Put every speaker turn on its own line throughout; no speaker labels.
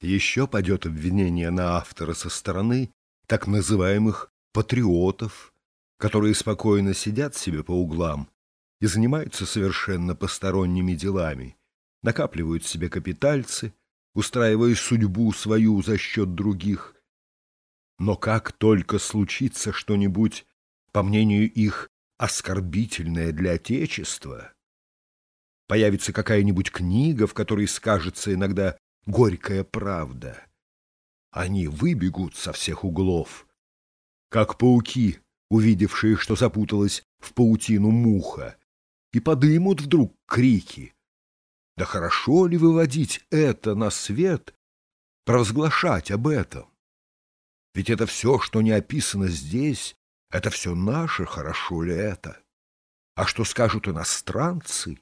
Еще падет обвинение на автора со стороны так называемых патриотов, которые спокойно сидят себе по углам и занимаются совершенно посторонними делами, накапливают себе капитальцы, устраивая судьбу свою за счет других. Но как только случится что-нибудь, по мнению их, оскорбительное для Отечества, появится какая-нибудь книга, в которой скажется иногда горькая правда. Они выбегут со всех углов, как пауки, увидевшие, что запуталась в паутину муха, и подымут вдруг крики. Да хорошо ли выводить это на свет, провозглашать об этом? Ведь это все, что не описано здесь, это все наше, хорошо ли это? А что скажут иностранцы?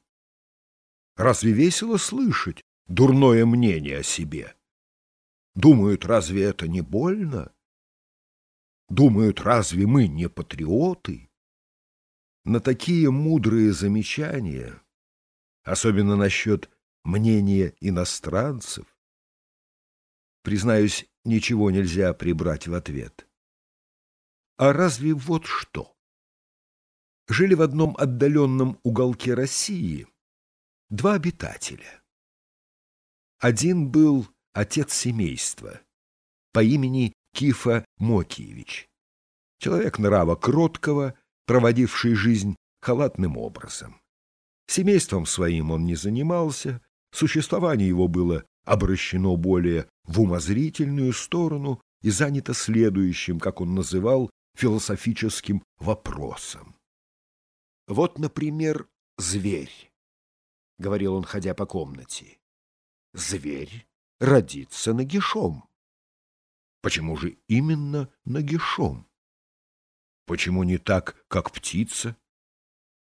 Разве весело слышать, дурное мнение о себе. Думают, разве это не больно? Думают, разве мы не патриоты? На такие мудрые замечания, особенно насчет мнения иностранцев, признаюсь, ничего нельзя прибрать в ответ. А разве вот что? Жили в одном отдаленном уголке России два обитателя — один был отец семейства по имени Кифа Мокиевич, человек нрава кроткого, проводивший жизнь халатным образом. Семейством своим он не занимался, существование его было обращено более в умозрительную сторону и занято следующим, как он называл, философическим вопросом. «Вот, например, зверь», — говорил он, ходя по комнате зверь родится нагишом. Почему же именно нагишом? Почему не так, как птица?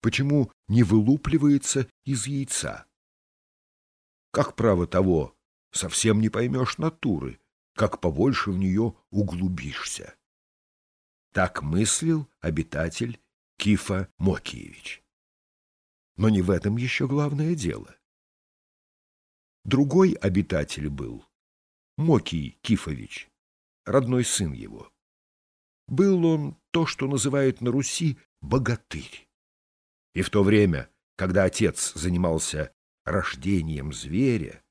Почему не вылупливается из яйца? Как право того, совсем не поймешь натуры, как побольше в нее углубишься. Так мыслил обитатель Кифа Мокиевич. Но не в этом еще главное дело. Другой обитатель был Мокий Кифович, родной сын его. Был он то, что называют на Руси богатырь. И в то время, когда отец занимался рождением зверя,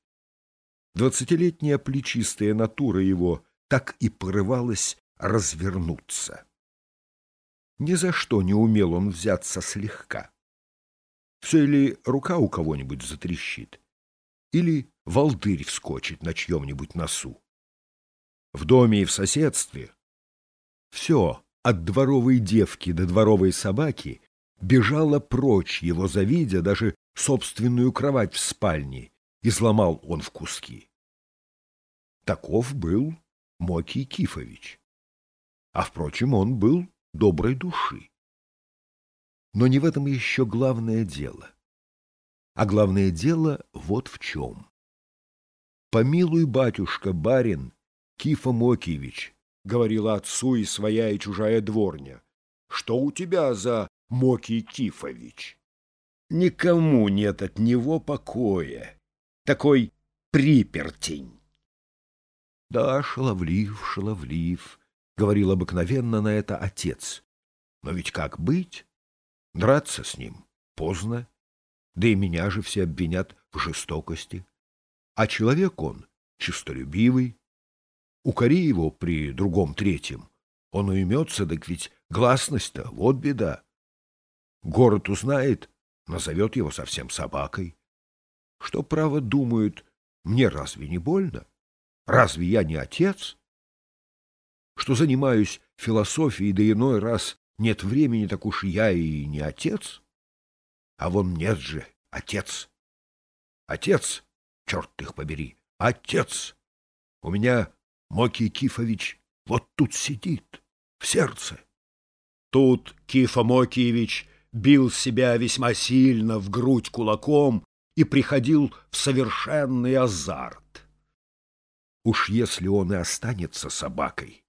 двадцатилетняя плечистая натура его так и порывалась развернуться. Ни за что не умел он взяться слегка. Все ли рука у кого-нибудь затрещит, или волдырь вскочит на чьем-нибудь носу. В доме и в соседстве все, от дворовой девки до дворовой собаки, бежало прочь, его завидя, даже собственную кровать в спальне, изломал он в куски. Таков был Мокий Кифович. А, впрочем, он был доброй души. Но не в этом еще главное дело. А главное дело вот в чем. «Помилуй, батюшка, барин, Кифа Мокиевич», — говорила отцу и своя, и чужая дворня, — «что у тебя за Мокий Кифович?» Никому нет от него покоя. Такой припертень. Да, шаловлив, шаловлив, — говорил обыкновенно на это отец. Но ведь как быть? Драться с ним поздно. Да и меня же все обвинят в жестокости. А человек он честолюбивый. Укори его при другом третьем. Он уймется, так ведь гласность-то, вот беда. Город узнает, назовет его совсем собакой. Что, право, думают, мне разве не больно? Разве я не отец? Что занимаюсь философией, да иной раз нет времени, так уж я и не отец? А вон нет же, отец. Отец, черт их побери, отец. У меня Мокий Кифович вот тут сидит, в сердце. Тут Кифа Мокиевич бил себя весьма сильно в грудь кулаком и приходил в совершенный азарт. Уж если он и останется собакой,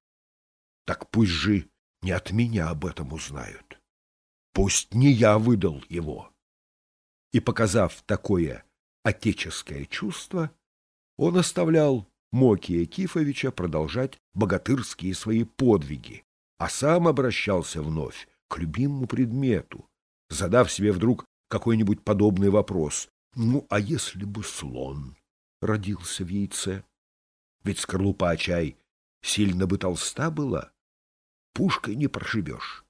так пусть же не от меня об этом узнают. Пусть не я выдал его. И, показав такое отеческое чувство, он оставлял Мокия Кифовича продолжать богатырские свои подвиги, а сам обращался вновь к любимому предмету, задав себе вдруг какой-нибудь подобный вопрос. Ну, а если бы слон родился в яйце? Ведь скорлупа чай сильно бы толста была, пушкой не прошибешь.